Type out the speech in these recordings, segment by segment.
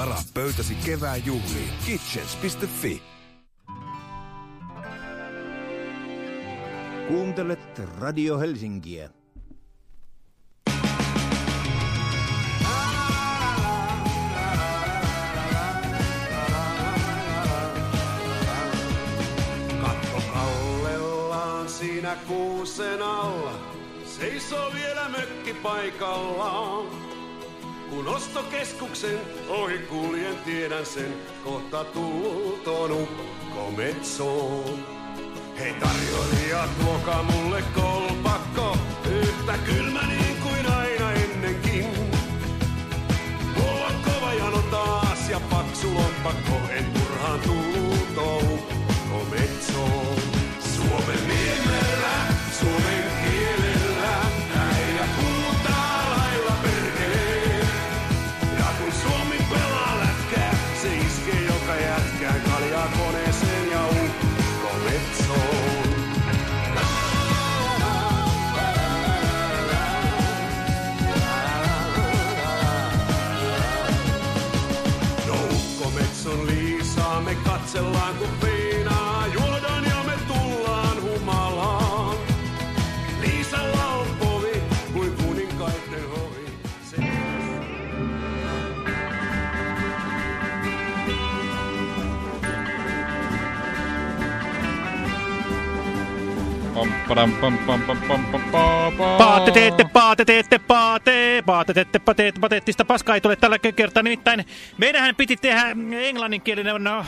Varaa pöytäsi kevään juhliin kitchens.fi. Kuuntelet Radio Helsinkiä. Katto kallellaan siinä kuusen alla, seisoo vielä mökki paikallaan. Kun ostokeskuksen ohi kuljen, tiedän sen, kohta tulton ukko metsoon. Hei tarjoilija, tuokaa mulle kolpakko, yhtä kylmä niin kuin aina ennenkin. Mulla on kova jano taas ja paksu lompakko, en turhaan tulluto ukko metsoon. Padam, pam, pam, pam, pam, pam, pam, pam. Paate teette, paate teette, paate, paate teette, pateette, pateettista paskaa ei tule tällä kertaa. Nimittäin meidänhän piti tehdä englanninkielinen, no,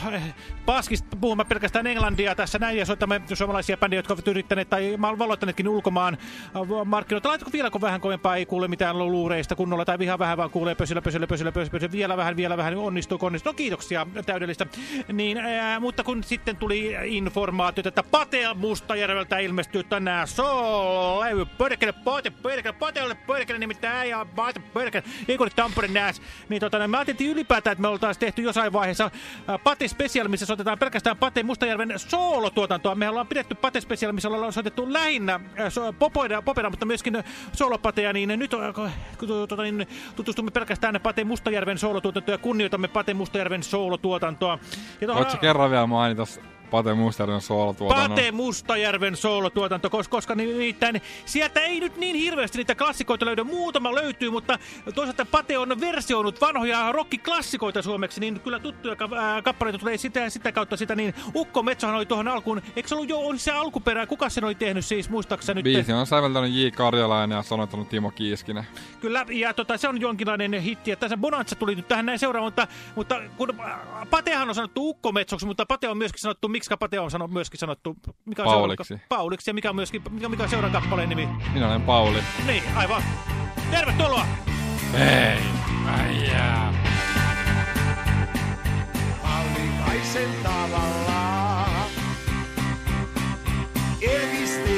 paskista puhumaan pelkästään englantia tässä näin ja soitamme suomalaisia bändejä, jotka ovat yrittäneet tai valoittaneetkin ulkomaan äh, markkinoita. Laitako vielä kun vähän kovempaa ei kuule mitään luureista kunnolla tai ihan vähän vaan kuulee pösillä, pösillä, pösillä, pösillä, pösillä, vielä vähän, vielä vähän, onnistuu, onnistuu. No kiitoksia, täydellistä. Niin, ää, mutta kun sitten tuli informaatio, että Pate Mustajärveltä ilmestyy tänään soolevy, pörkele, Pate, pörkele, Pateolle pörkele, nimittäin äijä, Pate, pörkele, Igor Tamporen nääs. Niin tota, niin me ajateltiin ylipäätään, että me oltaisiin tehty jossain vaiheessa ää, Pate Special, missä soitetaan pelkästään Pate Mustajärven soolotuotantoa. Me ollaan pidetty Pate Special, missä ollaan soitettu lähinnä so, popoida, popera, mutta myöskin soolopateja, niin nyt tota, niin, tutustumme pelkästään Pate Mustajärven soolotuotantoa ja kunnioitamme Pate Mustajärven soolotuotantoa. Voitko kerran vielä mainita Pate Mustajärven soolotuotannon? Pate Mustajärven soolotuotanto, koska, koska nimittäin sieltä ei nyt niin hirveästi niitä klassikoita löydy. Muutama löytyy, mutta toisaalta Pate on versioinut vanhoja rockiklassikoita suomeksi, niin kyllä tuttuja ka ää, kappaleita tulee sitä, sitä kautta sitä. Niin Ukko Metsohan oli tuohon alkuun, eikö se ollut jo oli se alkuperä? Kuka sen oli tehnyt siis, muistaakseni nyt? Biisi on säveltänyt J. Karjalainen ja sanottanut Timo Kiiskinen. Kyllä, ja tota, se on jonkinlainen hitti. Ja tässä Bonanza tuli nyt tähän näin seuraan, mutta, mutta kun äh, Patehan on sanottu ukkometsoksi, mutta Pate on myöskin sanottu, miksi Pate on sanottu, myöskin sanottu... Mikä on Pauliksi. Seuraavan, Pauliksi, ja mikä on myöskin, mikä, mikä on kappaleen nimi? Minä olen Pauli. Niin, aivan. Tervetuloa! Hei, äijää. Allikaisen tavalla. Elvistelen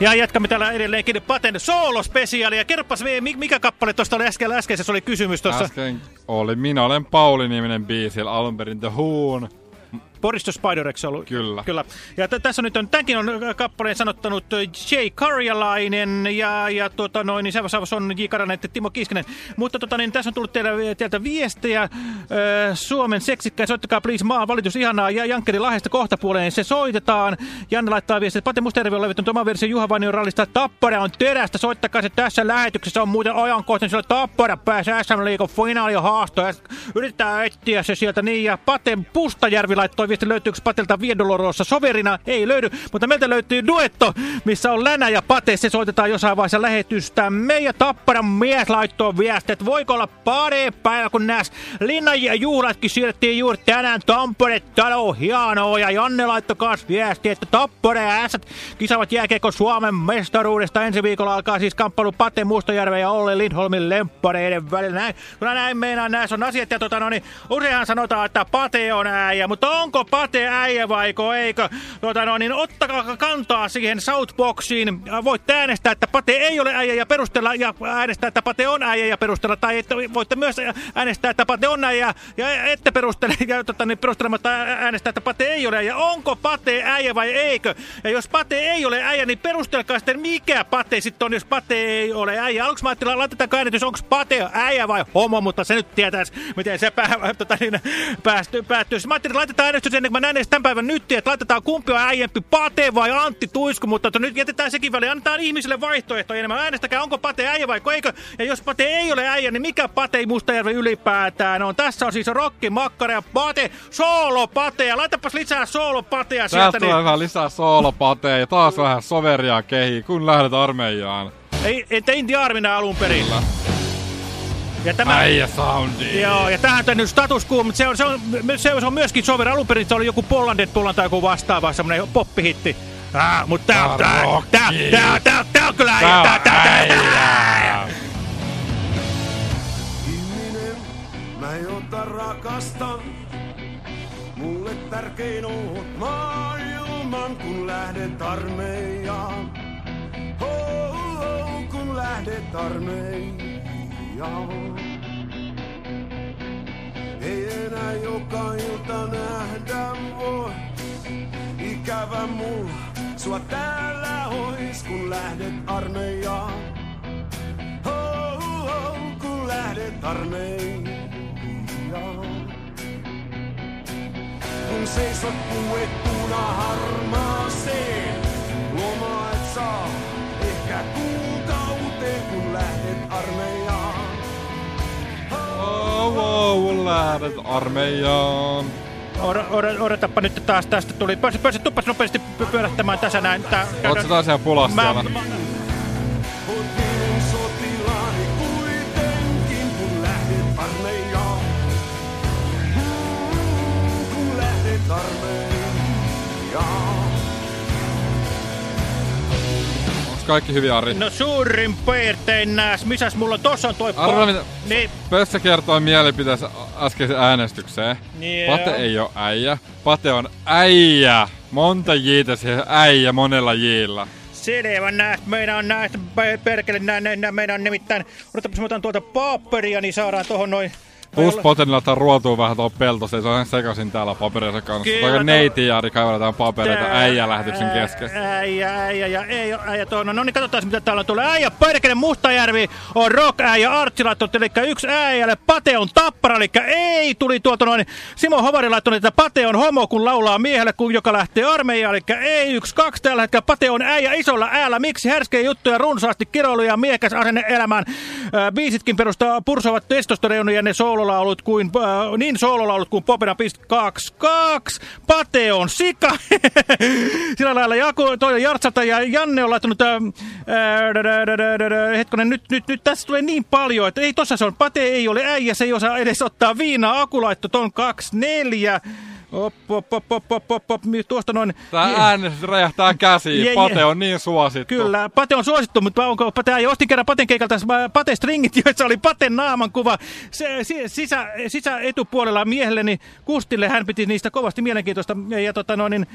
Ja jatkamme täällä edelleenkin Paten soolospesiaalia. Kerropas, mi- mikä kappale tuosta oli äsken, äskeisessä oli kysymys tuossa. Äsken oli Minä olen Pauli-niminen biisi, alun perin The Who'n. Boris the Spider-X ollut. Kyllä. Kyllä. Ja tässä nyt on, tämänkin on äh, kappaleen sanottanut äh, Jay Karjalainen ja, ja tuota noin, niin se on J. Karjalainen ja Timo Kiskinen. Mutta tota, niin, tässä on tullut teillä, teiltä viestejä. Äh, Suomen seksikkäin, soittakaa please maa, valitus ihanaa ja Jankkeri Lahdesta kohtapuoleen. Se soitetaan. Janne laittaa viestiä, Pate Mustajärvi on levittynyt oma versio Juha Vainion rallista. Tappara on terästä, soittakaa se tässä lähetyksessä. On muuten ajankohtainen, sillä Tappara pääsi SM Liigon finaalin haastoon. Yritetään etsiä se sieltä niin. Ja Pate Pustajärvi laittoi viesti, löytyykö Patelta Viedolorossa soverina? Ei löydy, mutta meiltä löytyy duetto, missä on Länä ja Pate. Se soitetaan jossain vaiheessa lähetystä. Meidän Tapparan mies laittoi viesti, että voiko olla pari päivä, kun näs linnan ja juhlatkin siirrettiin juuri tänään Tampere talo hienoa. Ja Janne laittoi kanssa viesti, että Tappare ja Ässät kisaavat jääkiekko Suomen mestaruudesta. Ensi viikolla alkaa siis kamppailu Pate Mustajärven ja Olli Lindholmin lemppareiden välillä. Näin, kyllä näin meinaan, näissä on asiat. Ja tota, no niin, useinhan sanotaan, että Pate on äijä, mutta onko Pate äijä vaiko eikö? Tota, no niin, ottakaa kantaa siihen Southboxiin. Voitte äänestää, että Pate ei ole äijä ja perustella, ja äänestää, että Pate on äijä ja perustella. Tai että voitte myös äänestää, että Pate on äijä ja ette perustele, ja tota, niin perustelematta äänestää, että Pate ei ole äijä. Onko Pate äijä vai eikö? Ja jos Pate ei ole äijä, niin perustelkaa sitten, mikä Pate sitten on, jos Pate ei ole äijä. Aluksi mä ajattelin, laitetaan äänitys, onko Pate äijä vai homo, mutta se nyt tietäisi, miten se pää, tota, niin, päästy, päättyy. Mä ajattelin, laitetaan äänestys ennen kuin mä näen edes tämän päivän nyt, että laitetaan kumpi on äijempi, Pate vai Antti Tuisku, mutta että nyt jätetään sekin väliin. Annetaan ihmisille vaihtoehtoja enemmän. Äänestäkää, onko Pate äijä vai eikö? Ja jos Pate ei ole äijä, niin mikä Pate Mustajärvi ylipäätään on? Tässä on siis Rokki, Makkara ja Pate, Soolo Pate. Ja laitapas lisää Soolo Patea sieltä. Tästä tulee vähän lisää soolopateja ja taas vähän soveria kehi, kun lähdet armeijaan. Ei, että Inti Armina alun perin. Ja tämä, Äijä soundi. Joo, ja tähän on nyt status quo, mutta se on, se on, se on, se on myöskin Sover. Alun perin se oli joku Pollandet Pollan tai joku vastaava, semmonen poppihitti. Ah, mutta tää on, tää, tää, tää, tää, tää on kyllä äijä, tää, tää, tää, tää. Ihminen, mä jota rakastan. Mulle tärkein oot maailman, kun lähdet armeijaan. Oh, oh, kun lähdet armeijaan. Ei enää joka ilta nähdä voi. Ikävä mulla, sua täällä ois, kun lähdet armeijaan. Kun lähdet armeijaan. Kun seisot puettuna harmaaseen, loma et saa lähdet armeijaan. Odo- odo- Odotapa nyt taas tästä tuli. Pörssi, pörssi, tuppas nopeasti py- pyörähtämään tässä näin. Tää, Oot sä taas ihan pulassa Mä, siellä? mä, kaikki hyvin, Ari? no suurin piirtein nääs. Missäs mulla on? Tossa on toi... Arvaa mitä... Niin, Pössä kertoi mielipiteensä äskeisen äänestykseen. Joo. Pate ei ole äijä. Pate on äijä. Monta jiitä siihen äijä monella jiillä. Selvä näistä. Meidän on näistä pe- perkele. Nää, nää, meidän on nimittäin... Odotapas mä otan tuolta paperia, niin saadaan tohon noin Plus olla- Poten laittaa ruotuun vähän tuon pelto, se on ihan sekaisin täällä papereissa kanssa. Kyllä, Vaikka to- neiti ja kaivetaan papereita Tää- äijä lähetyksen kesken. Äijä, äijä ja ei ole äijä tuonne. No niin, katsotaan mitä täällä tulee. Äijä Perkele Mustajärvi on rock äijä Artsi laittanut, eli yksi äijälle. Pate on tappara, eli ei tuli tuolta noin. Simo Hovari laittanut, että Pate on homo, kun laulaa miehelle, kun joka lähtee armeijaan, eli ei yksi kaksi tällä hetkellä. Pate on äijä isolla äällä. Miksi härskejä juttuja runsaasti kiroilu ja miekäs asenne elämään. Äh, biisitkin perustaa pursovat testosteronia ja ne soololaulut kuin, äh, niin soololaulut kuin Popena pist 22. Pate on sika. Sillä lailla Jaku, toi Jartsalta ja Janne on laittanut, dä, dä, hetkonen, nyt, nyt, nyt tässä tulee niin paljon, että ei tossa se on, Pate ei ole äijä, se ei osaa edes ottaa viinaa, akulaitto ton 24. Op, op, op, op, op, op, op, tuosta noin. Tää äänestys räjähtää käsiin. Je- Pate on niin suosittu. Kyllä, Pate on suosittu, mutta onko Pate äijä? Ostin kerran Paten keikalta Pate stringit, joissa oli Paten naaman kuva. Se, si, sisä, sisä etupuolella miehelleni Kustille, hän piti niistä kovasti mielenkiintoista. Ja, ja tota noin, niin,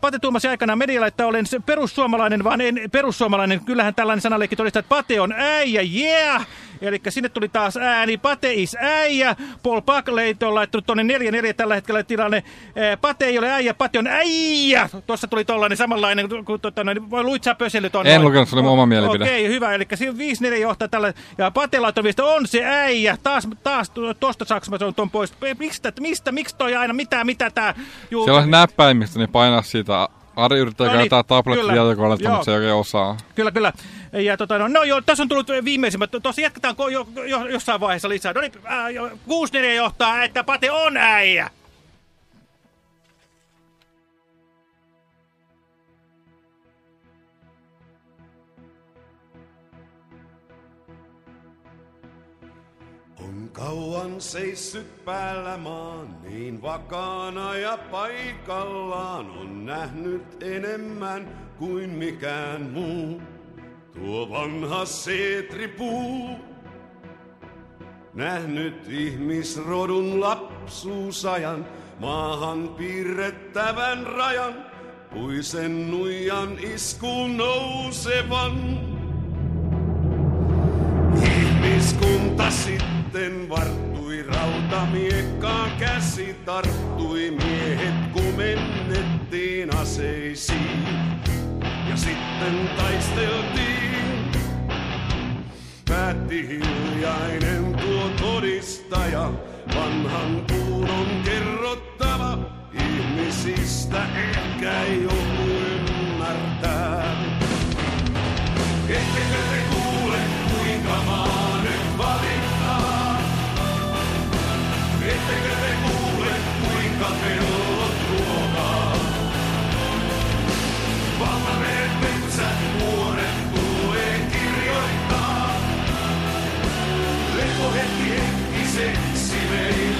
Pate tuumasi aikana medialla, että olen se perussuomalainen, vaan en perussuomalainen. Kyllähän tällainen sanaleikki todistaa, että Pate on äijä, yeah! Eli sinne tuli taas ääni, Pate is äijä. Paul Buckley on laittanut tuonne 4-4 tällä hetkellä tilanne. Ää, Pate ei ole äijä, Pate on äijä! Tuossa tuli tollainen samanlainen, kuin tota, noin, vai luit sä pösely tuon? En lukenut, se oli oma mielipide. Okei, hyvä. Eli siinä 5-4 johtaa tällä. Ja Pate laittoi viesti, on se äijä. Taas, taas tuosta saaks mä tuon pois. Mistä, mistä, miksi toi aina, mitä, mitä tää? Juu, Siellä on näppäimistä, niin painaa siitä. Ari yrittää No niin, käyttää tabletti kyllä. tietokoneelta, Joo. mutta se ei oikein osaa. Kyllä, kyllä. Ja tota, no, no joo, tässä on tullut viimeisimmät. Tuossa jatketaan jo, jo, jossain vaiheessa lisää. No niin, jo- 6-4 johtaa, että Pate on äijä. Kauan seissyt päällä maan, niin vakaana ja paikallaan on nähnyt enemmän kuin mikään muu. Tuo vanha seetripuu, nähnyt ihmisrodun lapsuusajan, maahan piirrettävän rajan, puisen nuijan iskuun nousevan. Ihmiskunta sitten varttui, rautamiekkaan käsi tarttui, miehet komennettiin aseisiin. Ja sitten taisteltiin, päätti hiljainen tuo todistaja, vanhan kuulon kerrottava, ihmisistä ehkä joku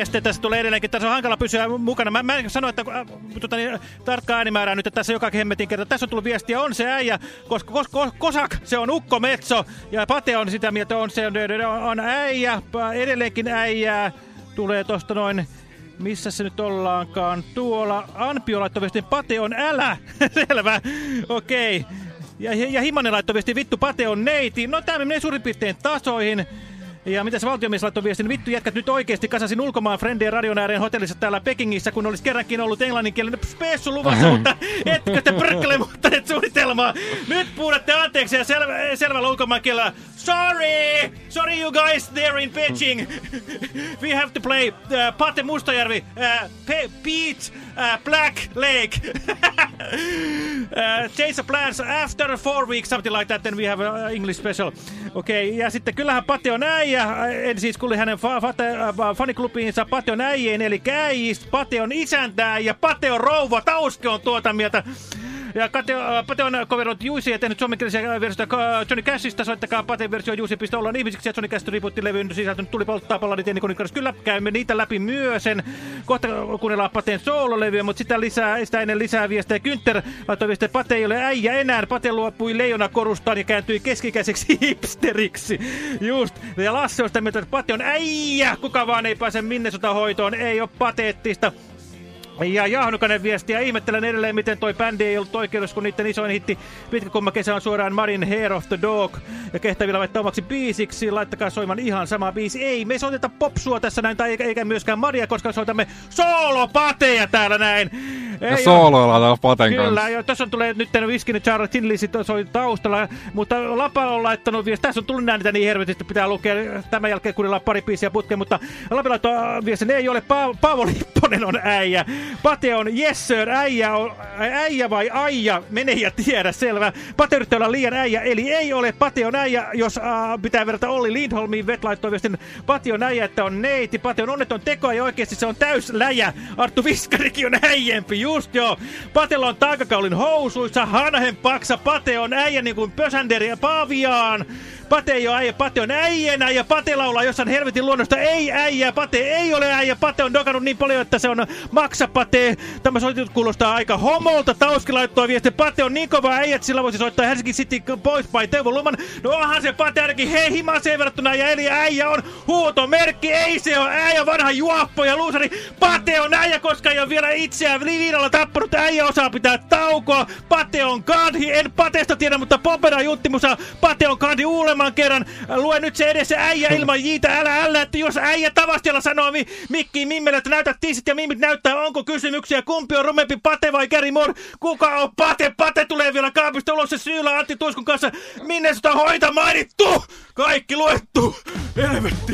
Ja viestiä tässä tulee edelleenkin. Tässä on hankala pysyä mukana. Mä, mä sanoin, että äh, tota, niin, tarkkaa äänimäärää nyt, että tässä joka hemmetin kerta. Tässä on tullut viestiä, on se äijä, koska kos, kos, Kosak, se on Ukko Metso. Ja Pate on sitä mieltä, on se on, on äijä, edelleenkin äijää. Tulee tosta noin, missä se nyt ollaankaan. Tuolla Anpio laittoi viestin, Pate on älä. Selvä, okei. Okay. Ja, ja, Himanen laittoi vittu Pate on neiti. No tämä menee suurin piirtein tasoihin. Ja mitä se valtiomies laittoi viestin? Vittu jätkät nyt oikeasti kasasin ulkomaan Friendien radion ääreen hotellissa täällä Pekingissä, kun olisi kerrankin ollut englanninkielinen spessu luvassa, mutta etkö te perkkele muuttaneet suunnitelmaa? Nyt puhutte anteeksi ja selvä, selvällä ulkomaan kielellä. Sorry! Sorry you guys there in Beijing! We have to play uh, Pate Mustajärvi, uh, Pe Pete uh, Black Lake. uh, change the plans after four weeks, something like that, then we have uh, English special. Okei, okay, ja sitten kyllähän Pate on äijä, en siis kuuli hänen fa fa fa faniklubiinsa Pate on äijien, eli käijistä, Pate on isäntää ja Pate on rouva, Tauske on tuota mieltä. Ja Kate, äh, Pate on coveroinut Juicy ja tehnyt suomenkielisiä versioita Johnny Cashista. Soittakaa Paten versio Juicy.ollaan ihmisiksi ja Johnny Cash riputtilevyn sisältönyt tuli polttaa palladit ennen kuin Kyllä käymme niitä läpi myösen. Kohta kuunnellaan Paten soololevyä, mutta sitä, lisää, sitä ennen lisää viestejä. Kynter laittoi viestiä, että Pate ei ole äijä enää. Pate luopui leijona korustaan ja kääntyi keskikäiseksi hipsteriksi. Just. Ja Lasse on sitä mieltä, että Pate on äijä. Kuka vaan ei pääse Minnesota hoitoon. Ei ole pateettista. Ja Jahnukanen viesti ja ihmettelen edelleen, miten toi bändi ei ollut oikeudessa, kun niiden isoin hitti pitkä kumma kesä on suoraan Marin Hair of the Dog. Ja kehtavilla laittaa omaksi biisiksi, laittakaa soimaan ihan sama biisi. Ei, me soiteta popsua tässä näin, tai eikä, myöskään Maria, koska soitamme soolopateja täällä näin. Ei ja sooloilla täällä paten Kyllä, kanssa. ja tässä on tulee nyt Whiskin Charles Tinlisit soi taustalla, mutta Lapa on laittanut viesti. Tässä on tullut näin niin hervetisti, pitää lukea tämän jälkeen kuunnella pari biisiä putkeen, mutta Lapa laittoi viesti, ne ei ole pa Paavo Lipponen on äijä. Pate on yes sir, äijä, on, äijä vai aija, mene ja tiedä, selvä. Pate yrittää olla liian äijä, eli ei ole. Pate on äijä, jos uh, pitää verrata Olli Lindholmiin, Vet laittoi viestin. Pate on äijä, että on neiti. Pate on onneton teko ja oikeasti se on täys läjä. Arttu Viskarikin on äijempi, just joo. Patella on taakakaulin housuissa, hanhen paksa. Pate on äijä niin kuin Pösänderi ja Paviaan. Pate ei ole äijä, Pate on äijänä ja Pate laulaa jossain helvetin luonnosta. Ei äijä, Pate ei ole äijä. Pate on dokannut niin paljon, että se on maksa Pate. Tämä soitetut kuulostaa aika homolta. Tauski laittoi viesti. Pate on niin kova äijä, että sillä voisi soittaa Helsinki City Boys by Teuvo Luman. No onhan se Pate ainakin hei verrattuna ja eli äijä on huutomerkki. Ei se on äijä, vanha juoppo ja luusari. Pate on äijä, koska ei ole vielä itseään viinalla tappanut. Äijä osaa pitää taukoa. Pate on kadhi. En Pateesta tiedä, mutta Popera juttimusa. Pate on kadhi uudemman kerran. Lue nyt se edessä äijä ilman jiitä, älä älä, että jos äijä Tavastialla sanoo mi Mikkiin Mimmelle, että näytät tiisit ja Mimmit näyttää, onko kysymyksiä, kumpi on rumempi Pate vai Gary Moore, kuka on Pate, Pate tulee vielä kaapista ulos se syyllä Antti Tuiskun kanssa, minne sitä hoita mainittu, kaikki luettu, helvetti.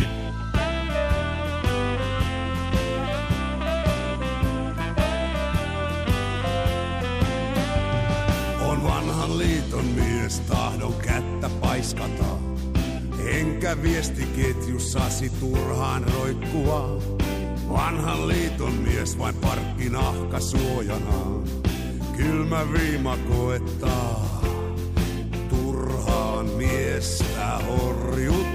On vanhan liiton mies, tahdon kättä paiskata. Enkä viestiketjussasi turhaan roikkua. Vanhan liiton mies vain parkkinahka suojana. Kylmä viima koettaa turhaan miestä horjuttaa.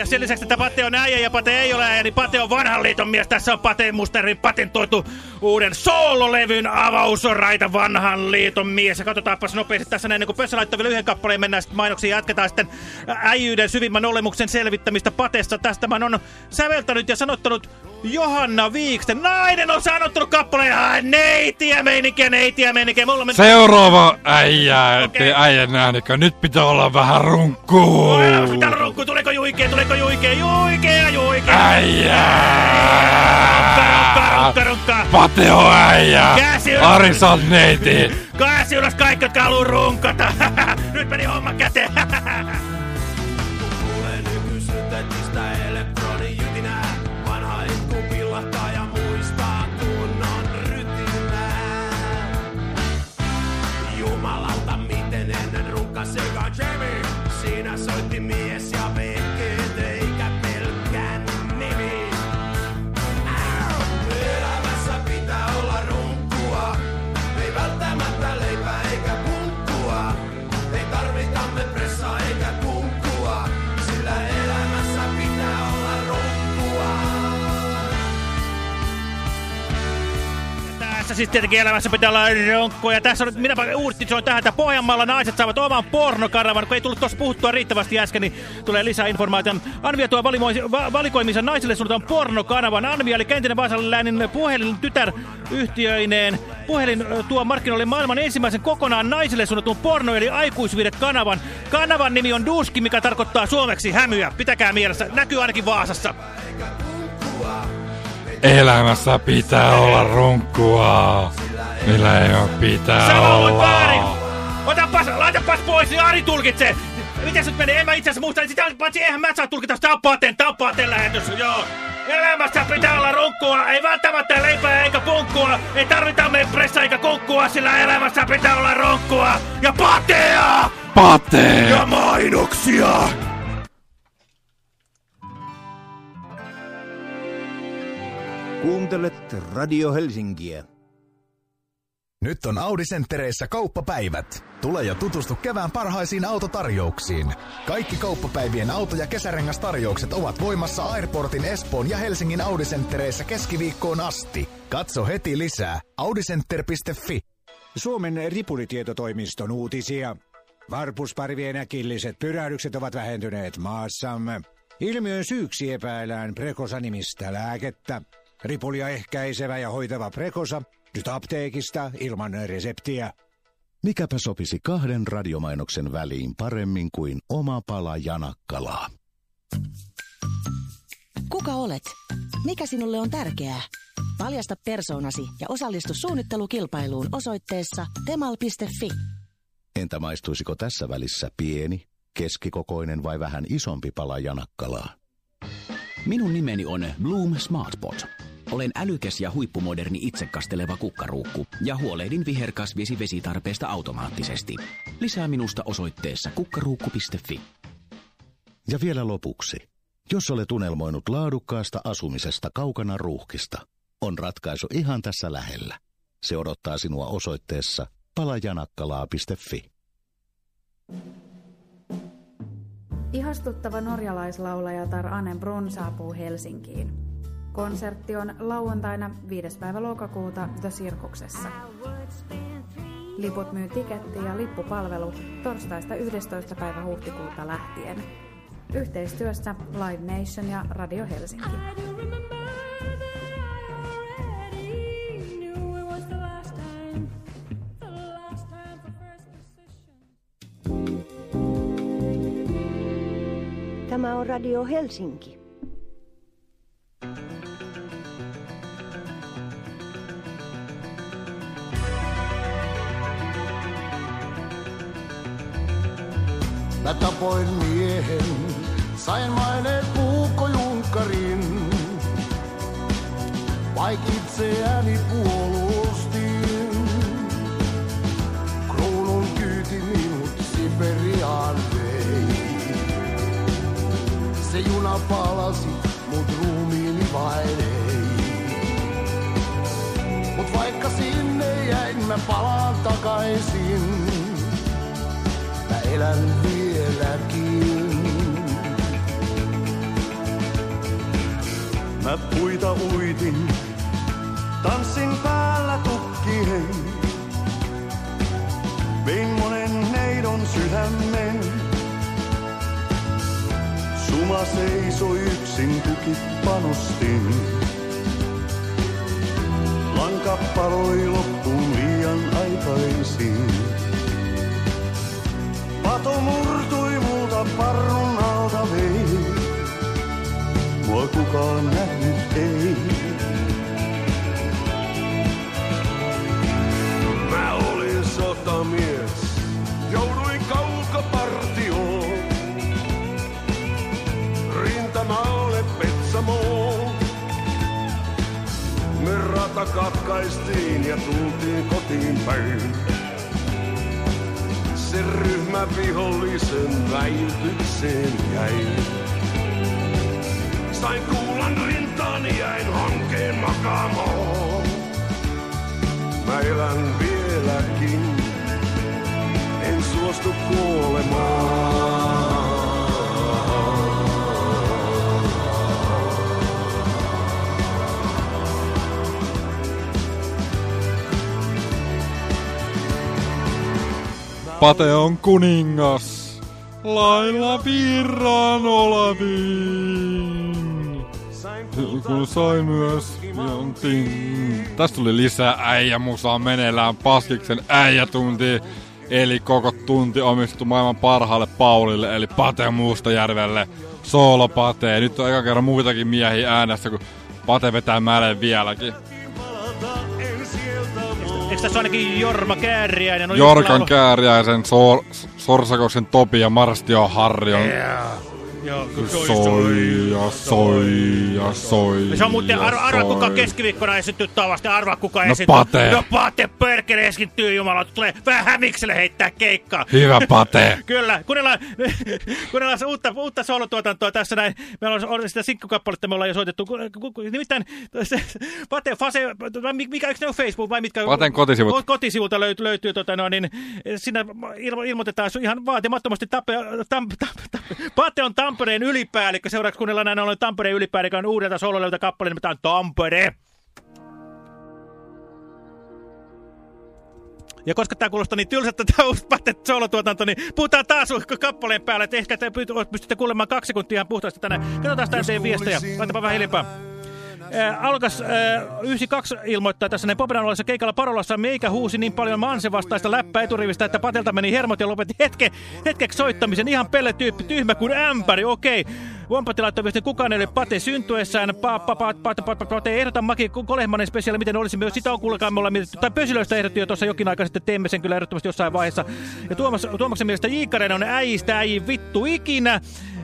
Ja sen lisäksi, että Pate on äijä ja Pate ei ole äijä, niin Pate on vanhan liiton mies. Tässä on Pate Musterin patentoitu uuden soololevyn avaus on raita vanhan liiton mies. Ja katsotaanpas nopeasti tässä näin, kun Pössä laittoi vielä yhden kappaleen, mennään sitten mainoksiin jatketaan sitten äijyyden syvimmän olemuksen selvittämistä Patessa. Tästä on säveltänyt ja sanottanut Johanna Viiksten. Nainen on sanottanut kappaleen, ai neitiä meininkiä, neitiä meininkiä. Mulla men... Seuraava äijä, ettei okay. äijän äänikö. Nyt pitää olla vähän runkkuu. Pitää olla runkkuu, tuleeko juikea, tuleeko juikea, juikea, juikea. Äijä! Runkka, runkka, runkka. Pateo äijä! Käsi ylös! Arisal neiti! Käsi ylös kaikki, jotka haluu runkata! Nyt meni homma käteen! me Tässä siis tietenkin elämässä pitää olla ronkkoja. Ja tässä on, minä uutisoin tähän, että Pohjanmaalla naiset saavat oman pornokaravan. Kun ei tullut tuossa puhuttua riittävästi äsken, niin tulee lisää informaatiota. Anvia tuo va naisille suunnataan pornokanavan. Anvia oli kentinen Vaasan läänin puhelin tytäryhtiöineen. Puhelin tuo markkinoille maailman ensimmäisen kokonaan naisille suunnatun porno- eli aikuisviidet kanavan. Kanavan nimi on Duski, mikä tarkoittaa suomeksi hämyä. Pitäkää mielessä. Näkyy ainakin Vaasassa. Elämässä pitää olla runkkua, millä ei ole pitää Sä olla. väärin! Otapas, laitapas pois, niin Ari tulkitsee! Miten nyt menee? En mä itse asiassa muista, sitä paitsi eihän mä saa tulkita sitä Tapaten, Tapaten lähetys, joo. Elämässä pitää olla runkkua, ei välttämättä leipää eikä punkkua, ei tarvita mepressä eikä kunkkua, sillä elämässä pitää olla runkkua ja patea! Pate! Ja mainoksia! Kuuntelet Radio Helsinkiä. Nyt on Audi Centereissä kauppapäivät. Tule ja tutustu kevään parhaisiin autotarjouksiin. Kaikki kauppapäivien auto- ja kesärengastarjoukset ovat voimassa Airportin Espoon ja Helsingin Audi Centereissä keskiviikkoon asti. Katso heti lisää audicenter.fi. Suomen ripulitietotoimiston uutisia. Varpusparvien äkilliset pyrähdykset ovat vähentyneet maassamme. Ilmiön syyksi epäillään Prekosa-nimistä lääkettä. Ripulia ehkäisevä ja hoitava Prekosa nyt apteekista ilman reseptiä. Mikäpä sopisi kahden radiomainoksen väliin paremmin kuin oma pala janakkalaa. Kuka olet? Mikä sinulle on tärkeää? Paljasta persoonasi ja osallistu suunnittelukilpailuun osoitteessa temal.fi. Entä maistuisiko tässä välissä pieni, keskikokoinen vai vähän isompi pala janakkalaa? Minun nimeni on Bloom Smartbot. Olen älykäs ja huippumoderni itsekasteleva kukkaruukku ja huolehdin viherkasvisi vesitarpeesta automaattisesti. Lisää minusta osoitteessa kukkaruukku.fi. Ja vielä lopuksi. Jos olet unelmoinut laadukkaasta asumisesta kaukana ruuhkista, on ratkaisu ihan tässä lähellä. Se odottaa sinua osoitteessa palajanakkalaa.fi. Ihastuttava norjalaislaulajatar Anne Brun saapuu Helsinkiin. Konsertti on lauantaina 5. päivä lokakuuta The Sirkuksessa. Liput myy tiketti ja lippupalvelu torstaista 11. päivä huhtikuuta lähtien. Yhteistyössä Live Nation ja Radio Helsinki. Tämä on Radio Helsinki. Mä tapoin miehen, sain maineet puukkojunkkarin. Vaik itseäni puolustin. Kruunun kyyti minut Siperiaan vei. Se juna palasi, mut ruumiini vain ei. Mut vaikka sinne jäin, mä palaan takaisin. Mä elän vieläkin. Mä puita uitin, tanssin päällä tukkien. Vein monen neidon sydämen. Suma seisoi yksin tuki panostin. Lanka paloi loppuun liian aikaisin. Pato murtui multa parrun alta vei. Mua kukaan nähnyt ei. Mä olin sotamies, jouduin kaukopartioon. Rintamaalle Petsamoon. Me rata katkaistiin ja tultiin kotiin päin. Se ryhmä vihollisen väitykseen jäi. Sain kuulan rintaan jäin hankeen makaamoon. Mä elän vieläkin, en suostu kuolemaan. Pate on kuningas. Lailla virran olaviin. Kun sai myös jontin. Tästä tuli lisää äijämusaa meneillään Paskiksen äijätunti. Eli koko tunti omistu maailman parhaalle Paulille, eli Pate Mustajärvelle. Soolo Pate. Nyt on eka kerran muitakin miehiä äänessä, kun Pate vetää mäleen vieläkin. Eikö tässä ainakin Jorma Kääriäinen? On Jorkan Kääriäisen, Sor Sorsakoksen Topi ja Marstio Harri on... Yeah. Joo, soi ja soi ja soi Se on muuten, arva, arva kuka keskiviikkona esiintyy tavasti, arva kuka No esiintyy. Pate. No Pate perkele esiintyy jumala, tulee vähän hämikselle heittää keikkaa. Hyvä Pate. Kyllä, kuunnellaan, kuunnellaan se uutta, uutta solotuotantoa tässä näin. Meillä on, on sitä sinkkukappaletta, me ollaan jo soitettu. Nimittäin se, Pate, Fase, mikä, eikö ne ole Facebook vai mitkä? Paten kotisivut. Ko- Kotisivulta löytyy, löytyy tota, no, niin, siinä ilmo, ilmoitetaan ihan vaatimattomasti tape, tam, tam, tam, Pate on Tampereen ylipäällikkö. Seuraavaksi kuunnellaan näin ollen Tampereen ylipäällikön uudelta sololevyltä kappale, nimittäin Tampere. Ja koska tämä kuulostaa niin tylsältä tämä uusi solotuotanto, niin puhutaan taas kappaleen päälle, että ehkä te py- pystytte kuulemaan kaksi sekuntia ihan puhtaasti tänne. Katsotaan tämän teidän viestejä. Laitapa vähän hiljempaa. Äh, alkas äh, 92 ilmoittaa tässä näin Popedan ollessa keikalla Parolassa meikä huusi niin paljon Manse vastaista läppää eturivistä, että Patelta meni hermot ja lopetti hetke, hetkeksi soittamisen. Ihan pelletyyppi, tyhmä kuin ämpäri, okei. Vompati laittoi viestin, kukaan ei ole Pate syntyessään. Pa, pa, pa, pa, pa, pa, Pate ehdota Maki Kolehmanen spesiaali, miten olisi myös. Sitä on kuulkaa, me ollaan mietitty. Tai Pösilöistä ehdotti jo tuossa jokin aika sitten, teemme sen kyllä ehdottomasti jossain vaiheessa. Ja Tuomas, Tuomaksen mielestä Iikaren on äijistä äijin vittu ikinä.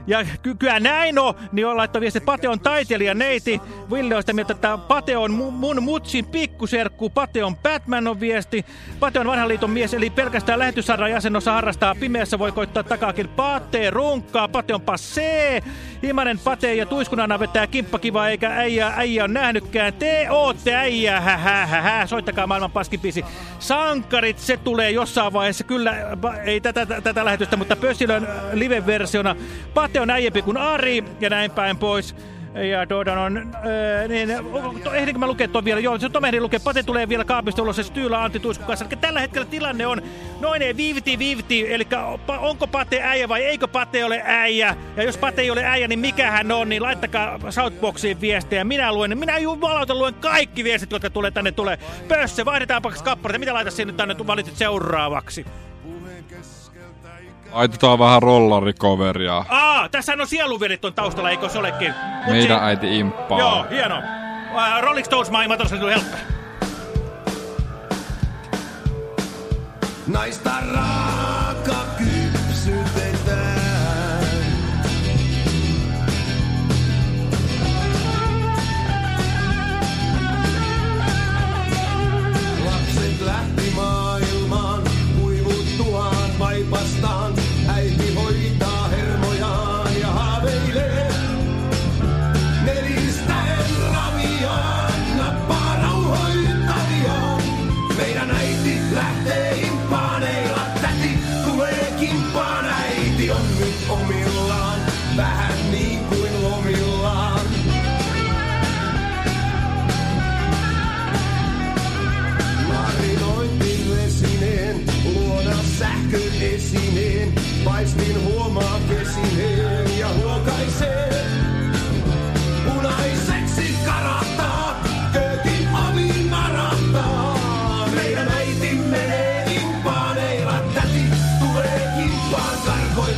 Ja ky kyllä näin on, niin laittoi viesti, Pate on taiteilija neiti. Ville on sitä mieltä, että Pate on mu mun mutsin pikkuserkku. Pate on Batman on viesti. Pate on vanhan liiton mies, eli pelkästään lähetyssarjan jäsenossa harrastaa. Pimeässä voi koittaa takaakin. Pate runkkaa, Pate on passee. Himanen Pate ja Tuiskunana vetää kimppakiva, eikä äijä, äijä on nähnytkään. Te ootte äijä, hä, hä, hä, hä. Soittakaa maailman paskipiisi. Sankarit, se tulee jossain vaiheessa. Kyllä, ei tätä, tätä lähetystä, mutta Pössilön live-versiona. Pate on äijempi kuin Ari ja näin päin pois. Ja Dodan on, öö, niin, ehdinkö mä lukea tuon vielä? Joo, se Tom ehdin lukea. Pate tulee vielä kaapista ulos ja Styyla Antti Tuiskun kanssa. Eli tällä hetkellä tilanne on noin ei viivti. Eli onko Pate äijä vai eikö Pate ole äijä? Ja jos Pate ei ole äijä, niin mikä hän on? Niin laittakaa Southboxiin viestejä. Minä luen, minä jumalauta luen kaikki viestit, jotka tulee tänne tulee. Pösse, vaihdetaan pakas kappaleita. Mitä laitat sinne tänne valitset seuraavaksi? Laitetaan vähän rollarikoveria. Aa, tässähän on sieluvelit on taustalla, eikö se olekin? Mut Meidän se- äiti imppaa. Joo, hieno. Uh, Rolling Stones maailma tosiaan tuli helppo. Naista raaka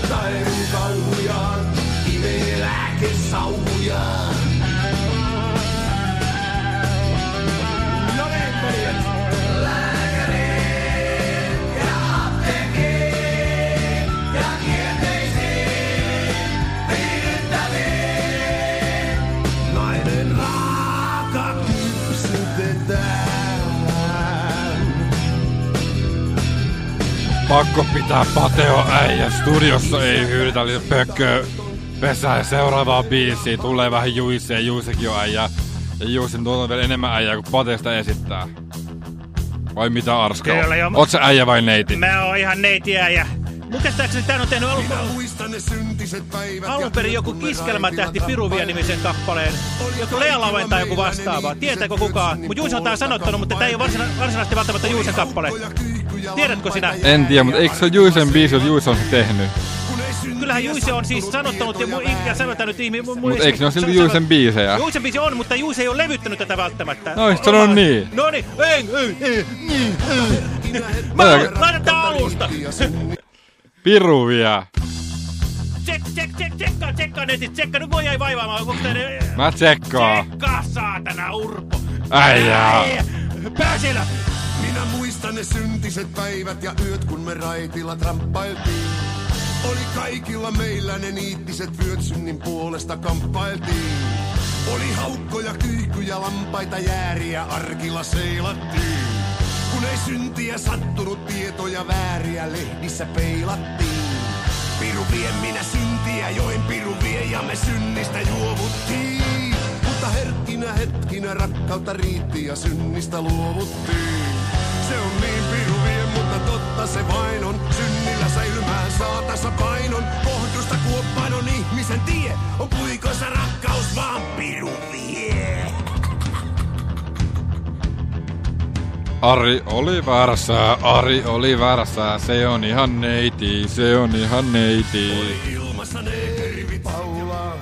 最具每樣，而未叻嘅手每樣。Pakko pitää Pateo äijä. Studiossa ei hyödytä pökkö pesää. Seuraavaa biisiä tulee vähän Juise ja Juisekin on äijä. Ja Juisen tuolla vielä enemmän äijää kuin Pateesta esittää. Vai mitä Arska? Kyllä, joo. Oot sä äijä vai neiti? Mä oon ihan neitiä ja... Mun käsittääkseni tän on tehnyt alun, Muistan ne syntiset päivät. alun perin joku kiskelmätähti Piruvia-nimisen kappaleen. Joku Lea Laven tai joku vastaava. Tietääkö kukaan? Mut Juuso on tää sanottanut, mutta tää ei ole varsina, varsinaisesti välttämättä Juusen kappale. Tiedätkö sinä? En tiedä, mutta eikö se ole Juisen biisi, jos Juise on se tehnyt? Kyllähän Juise on siis sanottanut ja, mu- ja säveltänyt ihmisiä. Mutta eikö ne ole silti Juisen biisejä? Juisen biisi on, mutta Juise ei ole levyttänyt tätä välttämättä. No, eikö sanonut niin? No niin, ei, ei, ei, ei, ei. Mä tää alusta. Piru vie. Tsek, tsek, tsek, tsekkaa, tsekkaa netit, tsekkaa. Nyt voi jäi vaivaamaan. Onko tää... Mä tsekkaan. Tsekkaa, saatana, Urpo. Äijää. Pääsellä. Minä muistan ne syntiset päivät ja yöt, kun me raitilla tramppailtiin. Oli kaikilla meillä ne niittiset vyöt synnin puolesta kamppailtiin. Oli haukkoja, kyykyjä, lampaita, jääriä, arkilla seilattiin. Kun ei syntiä sattunut tietoja vääriä, lehdissä peilattiin. Piru vie minä syntiä, join piru vie ja me synnistä juovuttiin. Mutta herkkinä hetkinä rakkautta riitti ja synnistä luovuttiin. Se on niin piru vie, mutta totta se vain on. Synnillä säilymään saa tasapainon. Pohjusta kuoppaan on ihmisen tie. On puikoissa rakkaus vaan piru vie. Ari oli väärässä, Ari oli väärässä, se on ihan neiti, se on ihan neiti. Ilmassa neerivit paulaa.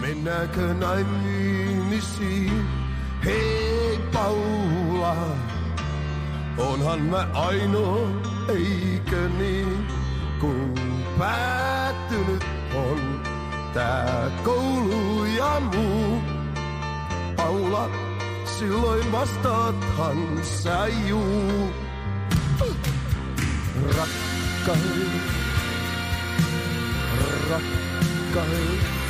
Mennäänkö naimisiin? Hei Paula, onhan mä ainoa, eikö niin? Kun päättynyt on tää koulu ja muu. Paula, silloin vastaathan sä juu. Rakkain, rakkain.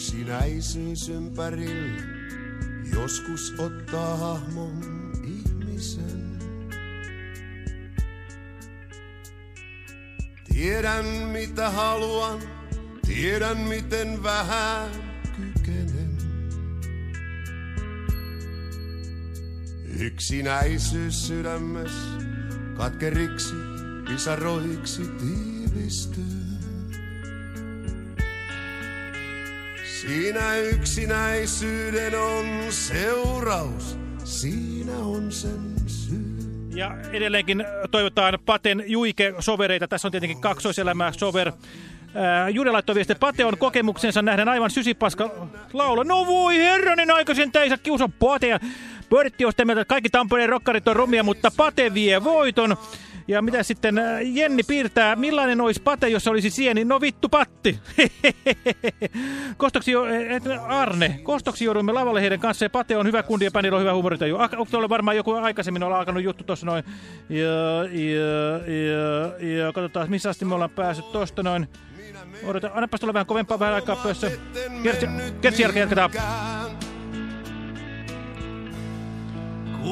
Yksinäisyys ympärillä joskus ottaa hahmon ihmisen. Tiedän mitä haluan, tiedän miten vähän kykenen. Yksinäisyys sydämessä katkeriksi pisaroiksi tiivistyy. Siinä yksinäisyyden on seuraus, siinä on sen syy. Ja edelleenkin toivotaan Paten Juike sovereita. Tässä on tietenkin kaksoiselämää sover. Ää, Jude laittoi viesti, Pate on kokemuksensa nähden aivan sysipaska laula. No voi herranen aikaisen teisä kiusa Patea. Pöritti on sitä mieltä, että kaikki Tampereen rokkarit on rumia, mutta Pate vie voiton. Ja mitä sitten ää, Jenni piirtää, millainen olisi Pate, jos olisi sieni? No vittu patti. Kostoksi, et, Arne, kostoksi joudumme lavalle heidän kanssa ja Pate on hyvä kundi ja Pänillä on hyvä huumorintaju. Tuolla varmaan joku aikaisemmin olla alkanut juttu tuossa noin? Ja, ja, ja, ja katsotaan, missä asti me ollaan päässyt tuosta noin. Odota, annapas tulla vähän kovempaa vähän aikaa pössä. Kertsi, kertsi jälkeen jatketaan.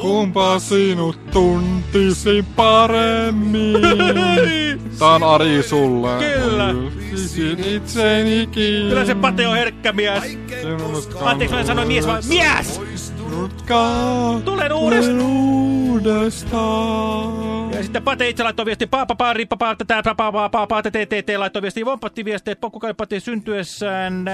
Kumpa sinut tuntisi paremmin? Tää on Ari sulle. Kyllä. Sisin itsenikin. Kyllä se Pate on herkkä mies. Anteeksi, mä sanoin mies vai mies! Tulen uudestaan uudestaan. Ja sitten Pate itse laittoi viesti paapapaa, riippapaa, tätä paapaa, paapaa, TTT laittoi viesti, vompatti viesti, että pokkukaipati syntyessään,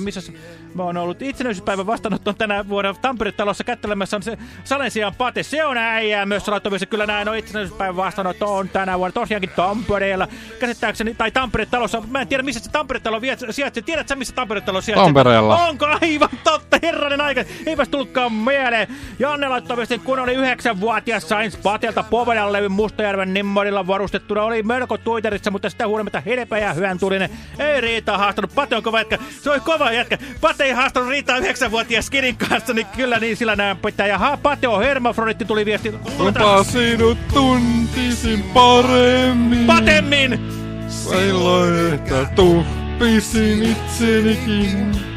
missä mä oon ollut itsenäisyyspäivän vastaanottoon tänä vuonna Tampere-talossa kättelemässä on se Salensian Pate, se on äijää myös laittoi viesti, kyllä näin on itsenäisyyspäivän vastaanotto on tänä vuonna tosiaankin Tampereella, käsittääkseni, tai Tampere-talossa, mä en tiedä missä se Tampere-talo sijaitsee, tiedätkö missä Tampere-talo sijaitsee? Tampereella. Onko aivan totta, herranen aika, eipäs tullutkaan mieleen. Janne laittoi viestin, kun oli Yhdeksänvuotias sain Patelta Povedan levyn Mustajärven Nimmorilla varustettuna. Oli melko tuiterissa, mutta sitä huolimatta hilpeä ja hyvän tulinen. Ei Riita haastanut. Pate on kova jätkä. Se oli kova jätkä. Pate ei haastanut Riitaa yhdeksänvuotias Skinin kanssa, niin kyllä niin sillä näin pitää. Ja ha, Pate on hermafroditti, tuli viesti. Kumpa sinut tuntisin paremmin. Patemmin! Silloin, että tuppisin itsenikin.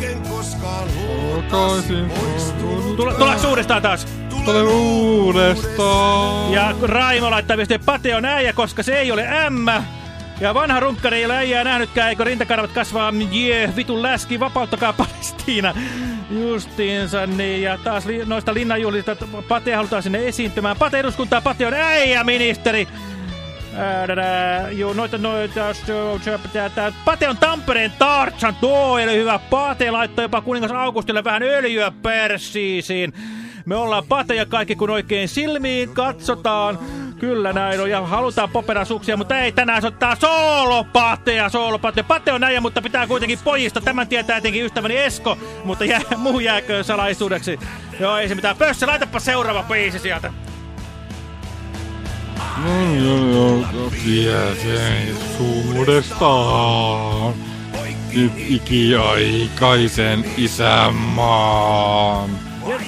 Vaikken koskaan Takaisin. Tule, tule uudestaan taas. Tule uudestaan. Ja Raimo laittaa viestiä, että Pate on äijä, koska se ei ole M. Ja vanha runkkari ei ole äijää nähnytkään, eikö rintakarvat kasvaa, jee, vitun läski, vapauttakaa Palestiina. Justiinsa niin, ja taas li noista linnanjuhlista Pate halutaan sinne esiintymään. Pate eduskuntaa, Pate on äijä, ministeri. Joo, noita, noita, Pate on Tampereen Tartsan, tuo ole hyvä. Pate laittoi jopa kuningas Augustille vähän öljyä persiisiin. Me ollaan pateja kaikki, kun oikein silmiin katsotaan. Kyllä näin on, ja halutaan poperasuksia, mutta ei tänään se ottaa soolopateja, soolopateja. Pate on näin, mutta pitää kuitenkin pojista. Tämän tietää etenkin ystäväni Esko, mutta jää, muu jääköön salaisuudeksi. Joo, ei se mitään. Pössä, laitapa seuraava biisi sieltä. No joo. Nyt ikiaikaisen isänmaan.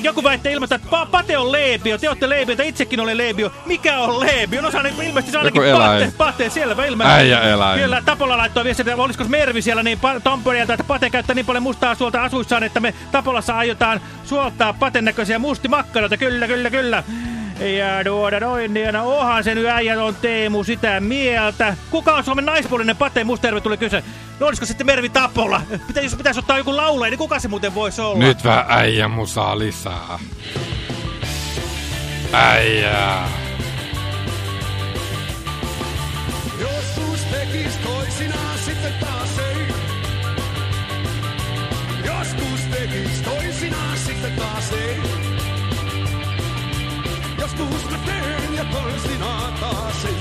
Joku väittää ilmasta, että pa Pate on leebio, te olette leebioita, itsekin olen leebio. Mikä on leebio? No se on ilmeisesti se on ainakin eläin. Pate, Pate, selvä ilmeisesti. Äijä eläin. Kyllä, Tapola laittoi viestiä, että olisiko Mervi siellä niin Tampereelta, että Pate käyttää niin paljon mustaa suolta asuissaan, että me Tapolassa aiotaan suoltaa Paten näköisiä mustimakkaroita. Kyllä, kyllä, kyllä. Ja tuoda noin, niin no, onhan se nyt äijä on Teemu sitä mieltä. Kuka on Suomen naispuolinen Pate Musterve tuli kyse? No olisiko sitten Mervi Tapola? Pitä, jos pitäisi ottaa joku laulaja, niin kuka se muuten voisi olla? Nyt vähän äijä musaa lisää. Äijää. Joskus tekis toisinaan sitten taas ei. Joskus tekis toisinaan sitten taas ei. Joskus mä teen ja toisinaan taas ei.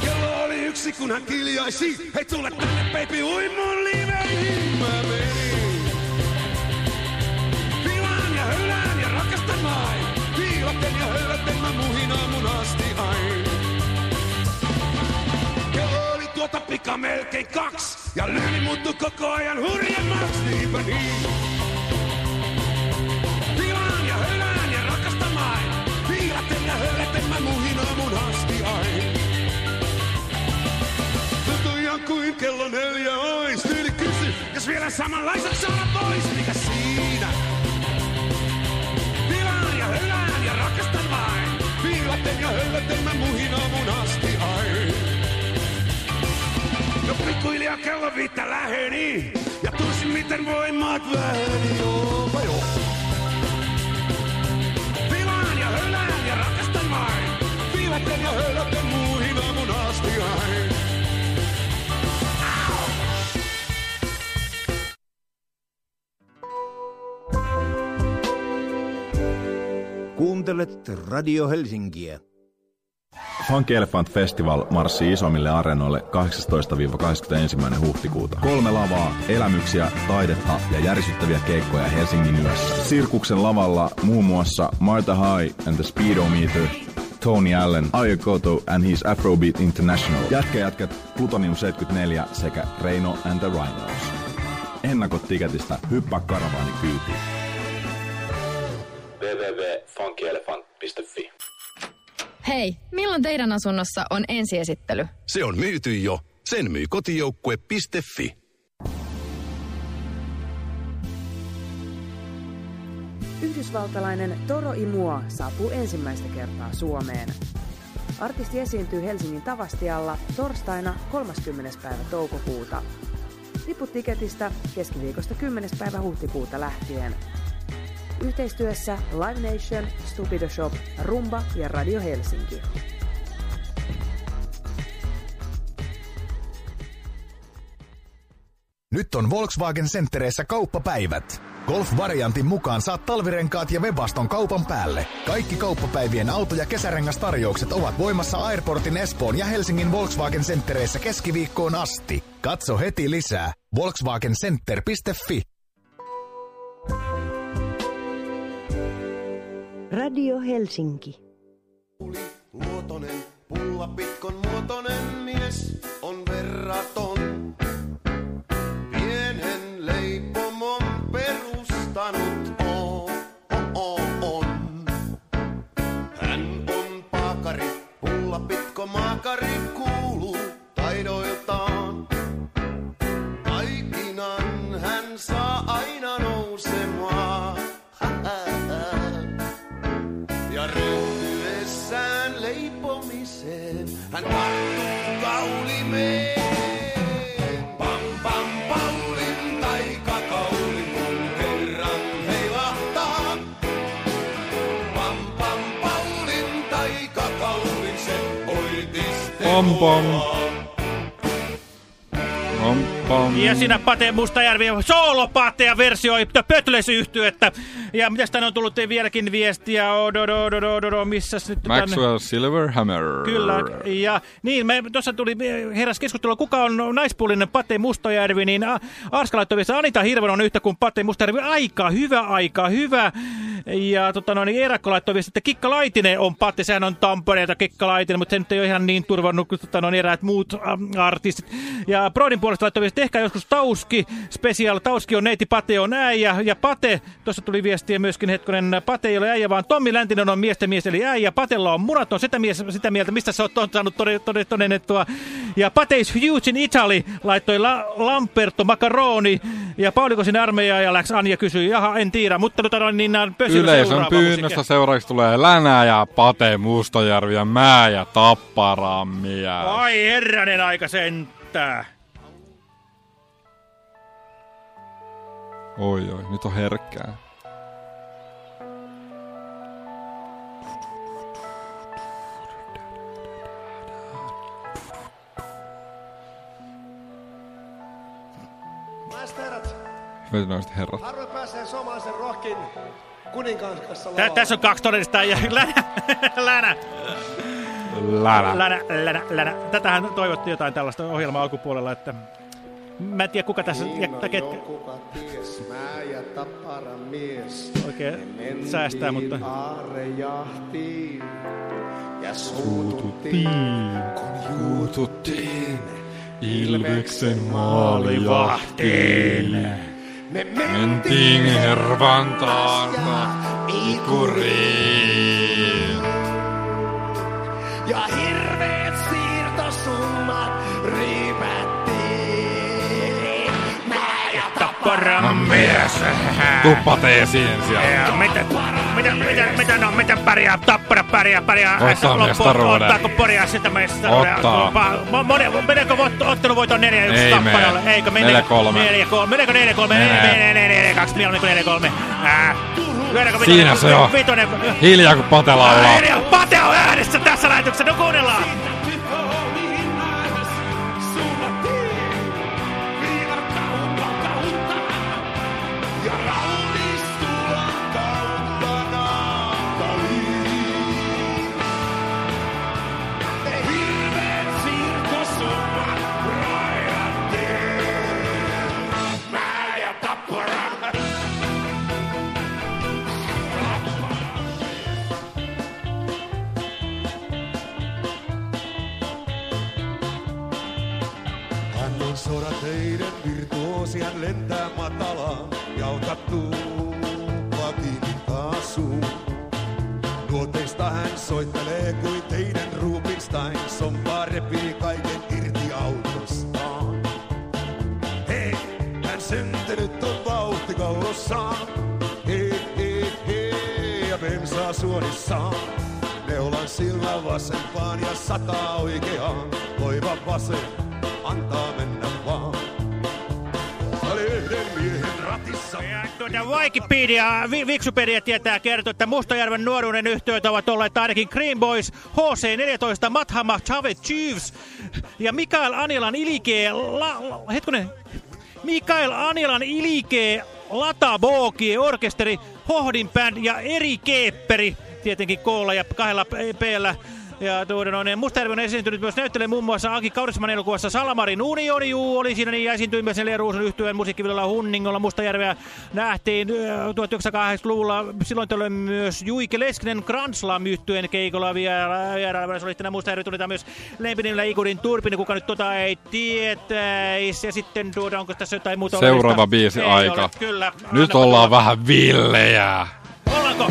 Kello oli yksi kun hän kiljaisi. Hei tule tänne baby, ui mun liveihin mä menin. Pilaan ja hölään ja rakastan vain. Piiloten ja hölläten mä muhin aamun asti aina. Kello oli tuota pika melkein kaksi. Ja lyyni muuttui koko ajan hurjemmaksi, niinpä niin. Kuin kello neljä ois. Tyyli kysy, jos vielä samanlaiset saada pois, mikä siinä? Pilaan ja hölään ja rakastan vain. Piilaten ja hölläten mä muhin aamun asti aina. Jo pikkuhiljaa kello viittä läheni. Ja tunsin miten voimat väheni. Joo, joo. Pilaan ja hölään ja rakastan vain. Piilaten ja hölläten muihin Kuuntelet Radio Helsinkiä. Funky Elephant Festival marssii isommille areenoille 18-21. huhtikuuta. Kolme lavaa, elämyksiä, taidetta ja järisyttäviä keikkoja Helsingin yössä. Sirkuksen lavalla muun muassa Martha High and the Speedometer, Tony Allen, Aya Koto and his Afrobeat International, Jätkäjätkät, Plutonium 74 sekä Reino and the Rhinos. Ennakot tiketistä hyppää karavaani kyytiin. www.funkyelephant.fi Hei, milloin teidän asunnossa on ensiesittely? Se on myyty jo. Sen myy kotijoukkue.fi. Yhdysvaltalainen Toro Imua saapuu ensimmäistä kertaa Suomeen. Artisti esiintyy Helsingin Tavastialla torstaina 30. päivä toukokuuta. Liput tiketistä keskiviikosta 10. päivä huhtikuuta lähtien. Yhteistyössä Live Nation, Stupido Shop, Rumba ja Radio Helsinki. Nyt on Volkswagen Centereissä kauppapäivät. Golf-variantin mukaan saat talvirenkaat ja Webaston kaupan päälle. Kaikki kauppapäivien auto- ja kesärengastarjoukset ovat voimassa Airportin Espoon ja Helsingin Volkswagen Centereissä keskiviikkoon asti. Katso heti lisää. Volkswagencenter.fi Radio Helsinki. Luotonen, pulla pitkon muotonen mies on verraton. Pom pom. Pom pom. Ja siinä Pate Mustajärvi soolopaateja versioi Pötles-yhtyettä. Ja mitäs tänne on tullut vieläkin viestiä? Ododododododo, missäs nyt? tänne- Maxwell Silverhammer. Kyllä, ja niin, me tuossa tuli heräs keskustelua, kuka on naispuolinen Pate Mustajärvi, niin Arska laittoi Anita Hirvonen on yhtä kuin Pate Mustajärvi, aika hyvä, aika hyvä. Ja tota, no, niin Eerakko laittoi viestiä, että Kikka Laitinen on Pate, sehän on Tampereelta Kikka Laitinen, mutta se nyt ei ole ihan niin turvannut kuin tota, no, niin eräät muut ähm, artistit. Ja Brodin puolesta laittoi viestiä, että ehkä joskus Tauski, special, Tauski on neiti, Pate on äijä, ja Pate, tuossa tuli viestiä myöskin hetkonen, Pate ei ole äijä, vaan Tommi Läntinen on miesten mies, eli äijä, Patella on munat, on sitä, mies, sitä mieltä, mistä sä oot saanut tode- tode- todennettua. Ja Pate is huge in Italy, laittoi La Lamperto Macaroni, ja Pauliko sinne armeijaan ja läks Anja kysyi, jaha, en tiedä, mutta tota, niin nämä pösillä Yleisön pyynnöstä seuraavaksi tulee Länä ja Pate Mustajärvi ja Mä ja Tapparammia. Ai herranen aika sentää. Oi oi, nyt on herkkää. Hyvät naiset herrat. harvoin pääsee suomalaisen rockin kuninkaan kanssa Tä, tässä on kaksi todellista ja länä, länä, Länä. länä, länä, länä. Tätähän toivottiin jotain tällaista ohjelmaa alkupuolella, että mä en tiedä kuka tässä, ja, Niin on ketkä kuka ties, mä ja tappara mies. oikein Mentiin säästää, mutta... aarejahtiin ja suututtiin, kun juututtiin. Ilveksen maalivahtiin. Me Mentiin Hervantaansa Ikuriin. Ja hirveet siirtosummat riipättiin. Ja Tapparan mies. Tuppa teesiin siellä. Ja mitä, mitä, mitä, mitä, no, miten pärjää, tappara pärjää, pärjää. Ottaa mestaruuden. Ottaako Poria sitä mestaruuden? Ottaa. Meneekö ottanut voiton 4-1 Ei tapparalle? mene. Eikö mene? 4-3. 4-3. Meneekö 4-3? Menee. 4-4-2, mieluummin kuin 4-3. Ää. Lyödäänkö vitonen- Siinä se on. Hiljaa. Ää, Pate on äänessä tässä lähetyksessä, no kuunnellaan. Wikipedia, Vi- Viksupedia tietää kertoa, että Mustajärven nuoruuden yhtiöt ovat olleet ainakin Green Boys, HC14, Mathama, Chave Chiefs ja Mikael Anilan Ilikee, la, la, hetkonen, Mikael Anilan Ilikee, Lata Boogie, orkesteri, Hohdin Band ja Eri Keepperi, tietenkin koolla ja kahdella p-. Ja tuota, no, niin Mustajärvi on esiintynyt myös näyttelee muun muassa Aki Kaurisman elokuvassa Salamarin Unioni, juu, oli siinä niin, esiintyi myös Nelia Ruusun yhtyeen musiikkivideolla Hunningolla. Mustajärveä nähtiin äh, 1980-luvulla, silloin tällöin myös Juike Leskinen Granslam yhtyeen keikolla vierailla. Se oli tänä Mustajärvi tuli myös Lempinillä Ikurin Turpinen, kuka nyt tota ei tietäisi. Ja sitten tuota, onko tässä jotain muuta Seuraava oleellista? biisi Ei aika. Ole, kyllä. Nyt ollaan vähän villejä. Ollaanko?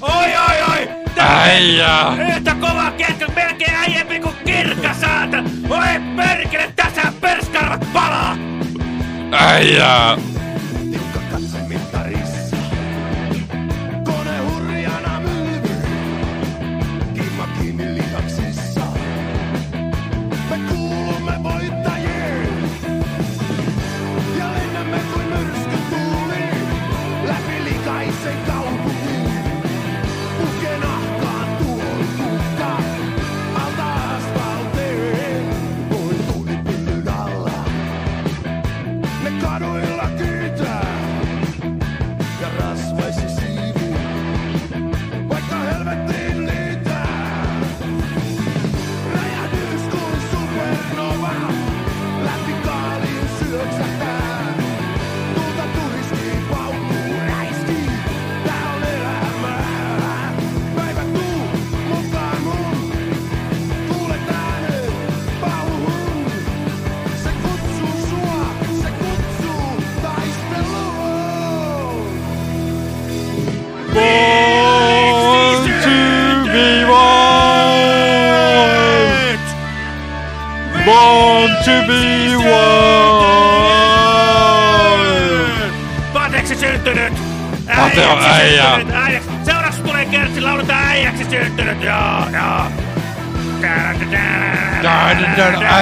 Oi, oi, oi! Äijä! Yhtä kova ketkä, melkein äijempi kuin kirkka saata! Oi perkele, tässä perskarvat palaa! Äijä!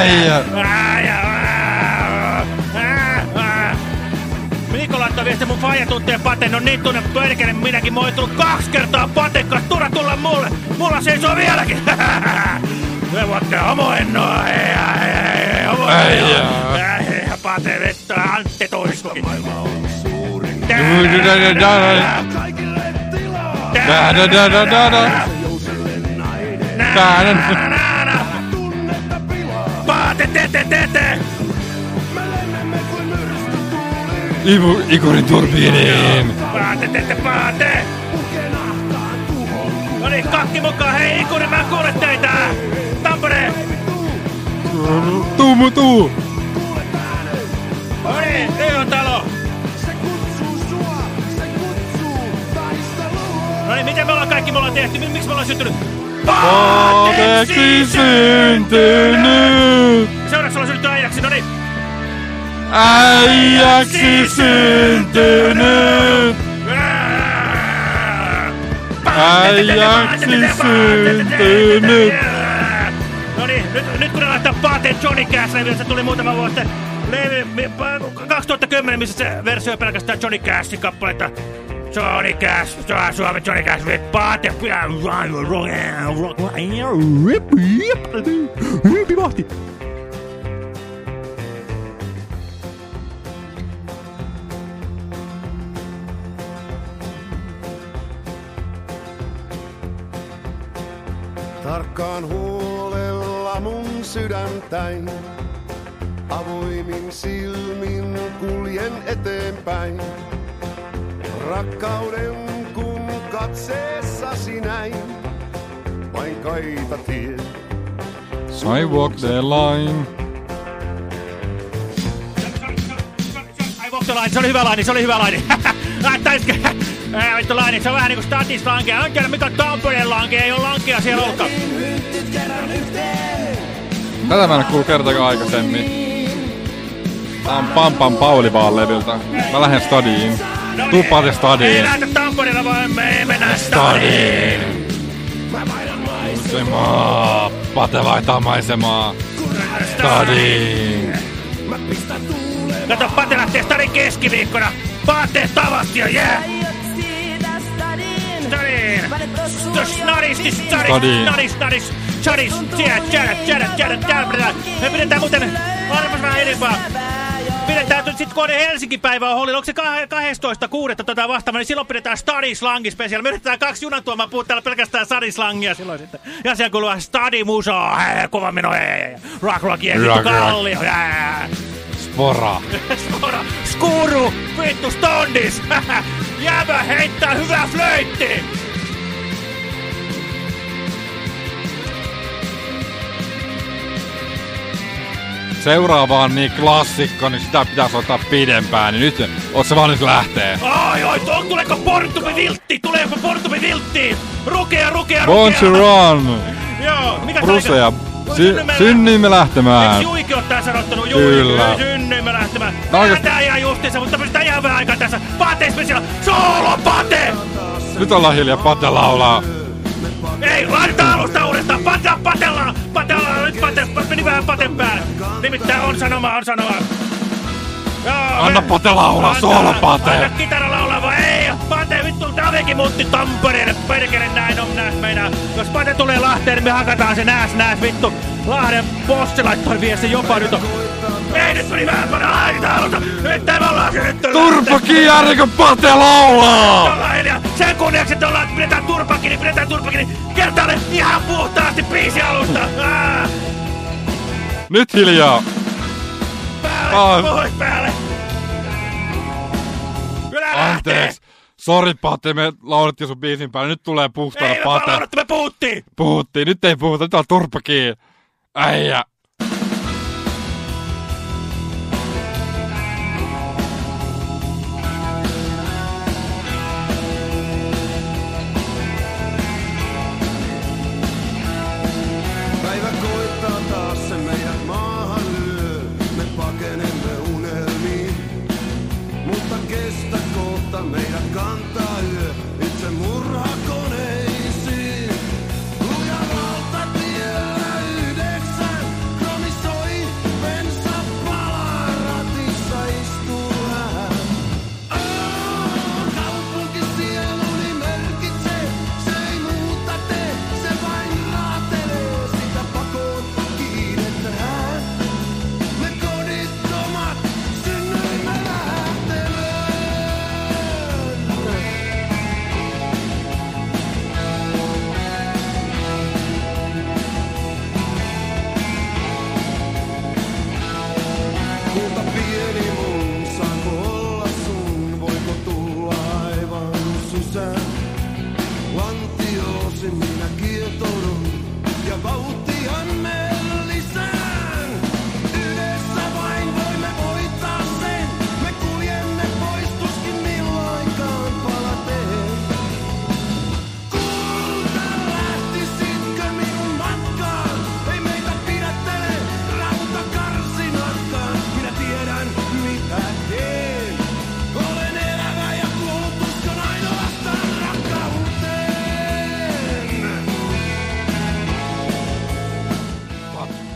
Äijä. Mikko laittoi viesti mun faija tuntee Paten, no niin tunne perkele, minäkin mä oon kaksi kertaa Paten kanssa, turha tulla mulle, mulla seisoo vieläkin. Me voitte homoennoa, ei, ei, ei, ei, homoennoa. Äijä, Pate, vettä, Antti Tuiski. Maailma on suurin. Da da da da da da. Da da Paate, tete, tete! Ivu, ikurin turbiiniin. Paate, tete, paate! No niin, kakki mukaan, hei Ikuri, mä en kuule teitä! Tampere! Tuu mu tuu. No niin, Eon talo! No niin, miten me ollaan kaikki me ollaan tehty? Miksi me ollaan syntynyt? Paateksi syntynyt. Seuraavaksi ollaan syntynyt äijäksi, no niin. Äijäksi syntynyt. Äijäksi syntynyt. No niin, nyt, nyt kun ne laittaa Paateen Johnny Cash levy, se tuli muutama vuosi sitten. Levy, mi- pa- 2010, missä se versio pelkästään Johnny Cashin kappaletta. Johnny Cash, Su- Suomen Paate. Tarkkaan huolella mun sydäntäin. Avoimin silmin kuljen eteenpäin. Rakkauden kun katseessasi näin. Vain kaita tie. I walk the line. Ai Vokto Laini, se oli hyvä laini, se oli hyvä laini. Taiske, vittu laini, se on vähän niinku statis lankea. En tiedä mikä on Tampereen lankea, ei ole lankea siellä olkaan. Tätä mä en oo kuullut kertaakaan aikaisemmin. Tää on Pam Pam Pauli vaan levyltä. Mä lähden stadiin. Tuu Pate Ei stadiin. näytä Tampereella, vaan me mennään Stadiin. stadiin. Maisemaa. Pate vaihtaa maisemaa. Stadiin. Kato, Pate lähtee stadin keskiviikkona. Pate tavastia, jää! Stadiin! Snadisti, stadis, Stadiin. stadis, stadis, stadis, tjää, tjää, tjää, tjää, tjää, tjää. Me pidetään muuten arvos vähän enempää. Pidetään nyt sitten kun on Helsinki-päivä on onko se 12.6. tota vastaava, niin silloin pidetään Stadi Slangi special. Me yritetään kaksi junatuomaa puhua täällä pelkästään Stadi Slangia silloin sitten. Ja siellä kuuluu vähän Stadi Muso, hei, kova meno, hei, rock rock, Rock, rock. kallio, hei. Spora. Skora, skuru, vittu stondis. Jäbä heittää hyvää flöitti. Seuraava on niin klassikko, niin sitä pitäisi ottaa pidempään. Niin nyt, oot se vaan nyt lähtee. Ai, ai, tuo, tuleeko Portumi viltti? Tuleeko Portumi viltti? Rukea, rukea, Born rukea. to run. Joo, mikä Bruseja. Sy Synnyimme- lähtemään. Eikö Juiki ole tää sanottanut? Kyllä. Juiki, synnyimme lähtemään. No Tää ihan justiinsa, mutta pystytään ihan vähän aikaa tässä. Pate special, solo pate! Nyt ollaan hiljaa, Pate laulaa. Ei, laitetaan alusta Nimittäin on sanoma, on sanoma. Joo, Anna Pate laulaa, Anna- solo Pate. Anna kitara laulaa vai ei? Pate, vittu, Tavekin muutti Tampereelle. Perkele, näin on, näin meinaa. Jos Pate tulee Lahteen, niin me hakataan se nääs, nääs, vittu. Lahden bossi laittoi viesti jopa nyt on. Ei, nyt meni vähän paljon aikataululta. Nyt tämä ollaan se nyt. Turpa kiinni, kun Pate laulaa! Sen kunniaksi, että ollaan, pidetään turpa kiinni, pidetään turpa kiinni. Kertaalle ihan puhtaasti biisi alusta. Ah, Nyt hiljaa. päälle, pois päälle. Kyllä. Anteeksi. Sori Pate, me laulettiin sun biisin päälle. Nyt tulee puhtaana Ei me Pate. laulettu, me puhuttiin. Puhuttiin, nyt ei puhuta, nyt on turpa kiinni. Äijä.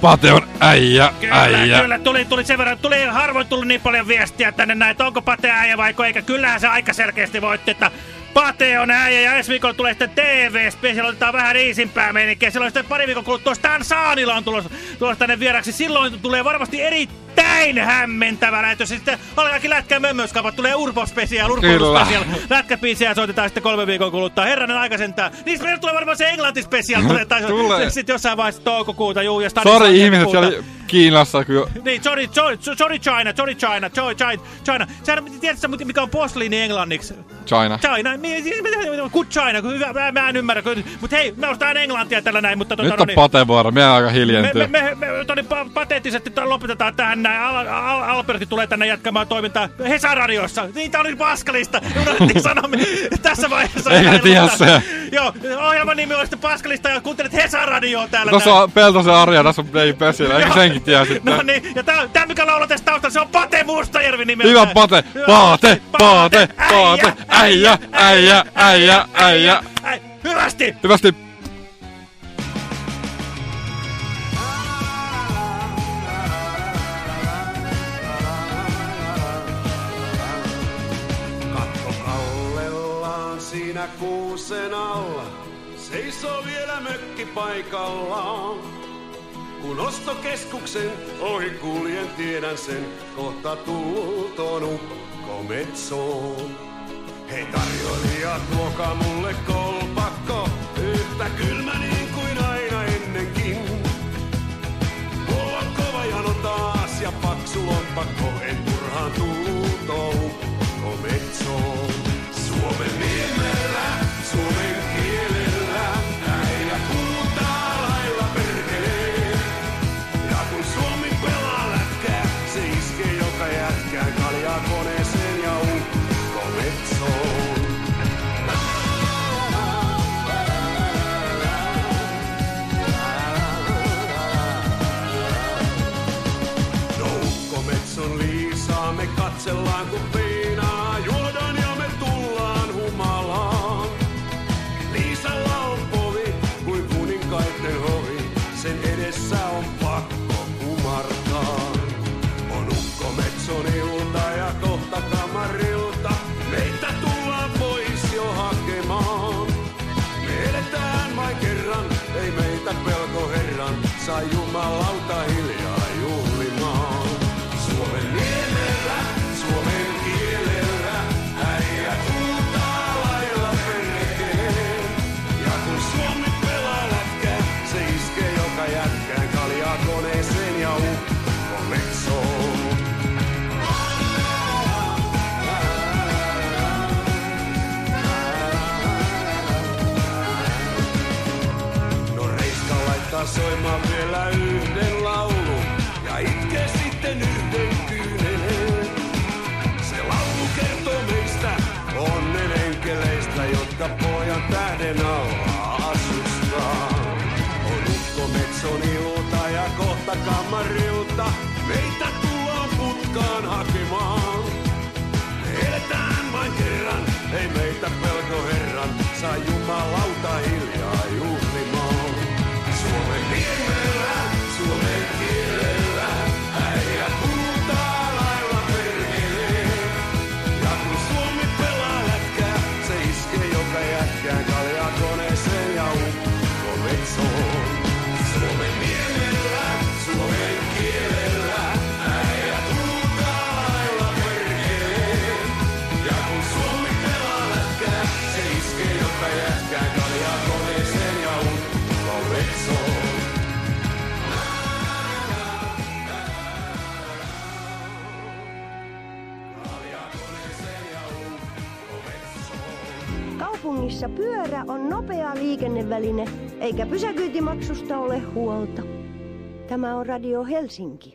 Pate on äijä, Kyllä, äijä. kyllä, tuli, tuli sen verran, tuli harvoin tullut niin paljon viestiä tänne näin, että onko Pate äijä vai eikä. Kyllähän se aika selkeästi voitti, että Pate on äijä ja ensi viikolla tulee sitten TV-spesial, otetaan vähän riisimpää meininkiä. Silloin sitten pari viikon kuluttua Stan Saanila on tulossa, tulossa tänne vieraksi. Silloin tulee varmasti erittäin hämmentävä lähetys. Sitten alkaakin lätkää mömmöskaupat, tulee Urpo Special, Urpo. Special. Lätkäbiisiä soitetaan sitten kolme viikon kuluttua. Herranen aika sentään. Niin meillä tulee varmaan se Englanti Special. Tulee, tai sitten jossain vaiheessa toukokuuta, juu, ja Sori ihmiset siellä Kiinassa, kun... Niin, sorry, sorry, sorry China, sorry China, sorry China, China. Sä tiedätkö, mikä on posliini englanniksi? China. China, good China, kun hyvä, mä, mä en ymmärrä. Mutta hei, me ostaan englantia tällä näin, mutta... Tota, Nyt no on niin, Pate vuoro, me aika me, hiljentyy. me, me, me toni, pa pateettisesti lopetetaan tähän näin. Al, Al, Alberti tulee tänne jatkamaan toimintaa Hesa-radiossa. Niitä oli paskalista. Unohdettiin sanoa me- tässä vaiheessa. Eikä Näin, tiedä se. Joo, ohjelman nimi on sitten paskalista ja kuuntelet Hesa-radioa täällä. Tuossa on Peltosen Arja, tässä on Dave Pesillä, eikö senkin tiedä sitten? No niin, ja tää, tää mikä laulaa tässä taustalla, se on Pate Mustajärvi nimeltä. Hyvä Pate, Pate, Pate, Pate, äijä, äijä, äijä, äijä. Äi, Hyvästi! Hyvästi. Kun ostokeskuksen ohi kuljen tiedän sen, kohta tultoon ukko metsoon. Hei tarjoilija, tuokaa mulle kolpakko, yhtä kylmä niin kuin aina ennenkin. Mulla on kova jano taas ja paksu lompakko, en turhaan tultoon ukko metsoon. Suomen Say eikä pysäköintimaksusta ole huolta. Tämä on Radio Helsinki.